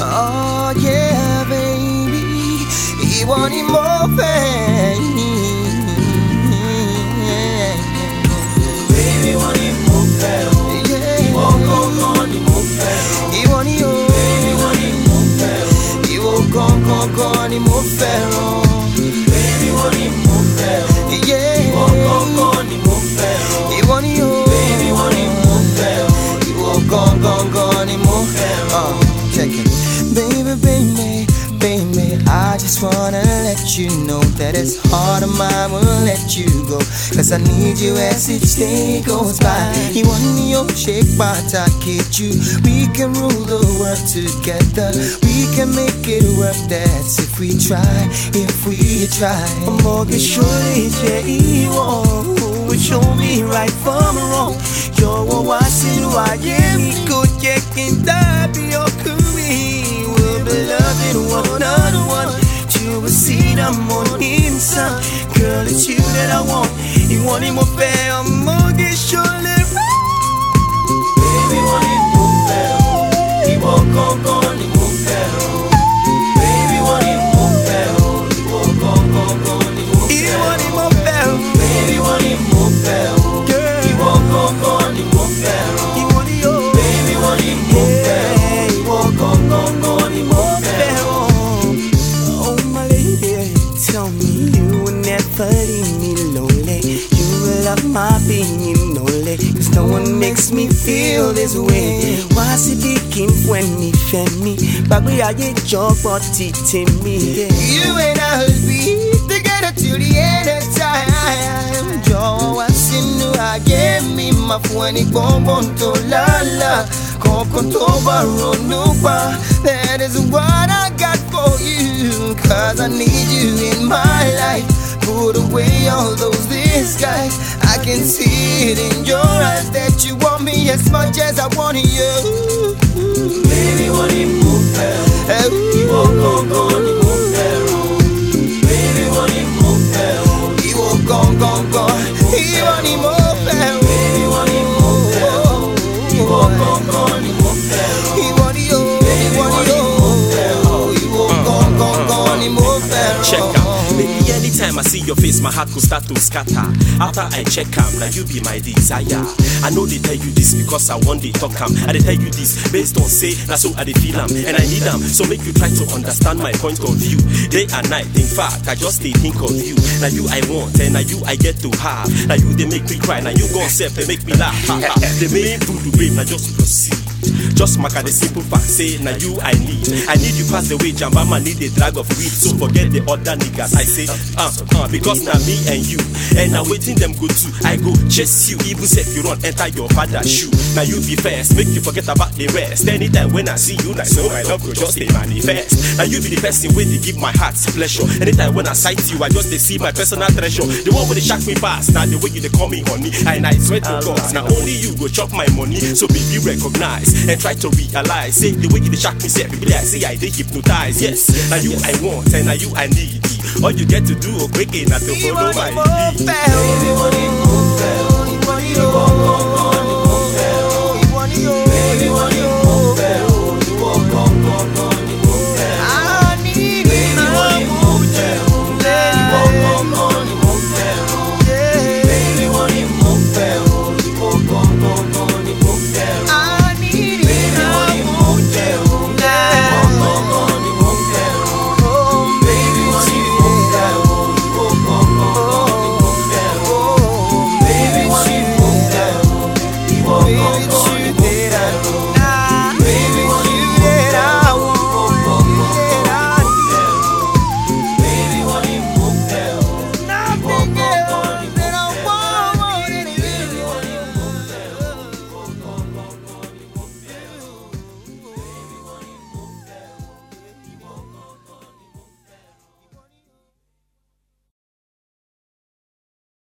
Oh yeah, baby, ìwọ ni mo fẹ́. Baby, just wanna let you know that it's hard of mine will let you go. Cause I need you as each day goes by. You want me, oh, shake my kid you. We can rule the world together. We can make it work. That's if we try, if we try. Morgan will show me right from wrong. Jọ̀wọ́ wá sínú the morning sun. Girl, it's you that I want. Ìwọ ni mo fẹ́ ọmọge ṣọlẹ̀ rẹ̀. Baby, wọ́n ní mo fẹ́ o. Ìwọ gangan ni mo fẹ́ no one makes me feel this way. Why is it begin when me fẹ́ mi? Gbàgbé ayé jọ̀gbọ́n ti tèmi. Yeah. You and I'll be together till the end of time. Wá sínú ayé mi, gbọ́ngbọ́n tó lálá. Kọ̀ọ̀kan tó bá ronú that is what I got for you. Cause I need you in my life. Put away all those disguise. I can see it in your me as much as I want you. Baby, wọ́n ní mo fẹ́ o. Ìwọ gangan ni mo fẹ́ o. Baby, wọ́n ní mo fẹ́ o. Ìwọ gangan gan, ìwọ ni mo fẹ́ o. Baby, wọ́n ní mo fẹ́ o. Ìwọ gangan ni mo fẹ́ o. Ìwọ ni o, ìwọ ni o, ìwọ gangan gan ni mo fẹ́ Check o. out. Anytime I see your face, my heart could start to scatter. After I check am, now you be my desire. I know they tell you this because I want they talk. I they tell you this based on say, that's so I they feel and I need am. So make you try to understand my point of view. Day and night, in fact, I just they think of you. Now you I want, and now you I get to have. Now you they make me cry, now you go self they make me laugh. Ha, ha. They make do babe, now just proceed. Just mark at the simple fact, say now you I need. I need you pass the way, Jambama need the drag of weed. So forget the other niggas. I say, uh, uh, because now me and you, and now waiting them go too. I go chase you, even if you run enter your father's shoe. Now you be first, make you forget about the rest. Anytime when I see you, I know my love go just they manifest. Now you be the best person when they give my heart pleasure. Anytime when I sight you, I just they see my personal treasure. The one when they shock me fast, now the way you they call me honey, and I swear to God, now only you go chop my money. So baby recognize eyes and try to realize. See the way you shock me, say I say I did hypnotize. Yes, now you I want and now you I need. All you get to do is quick and not to follow my lead. Baby, what it, what it, what it, what it, what it, Baby, treat me right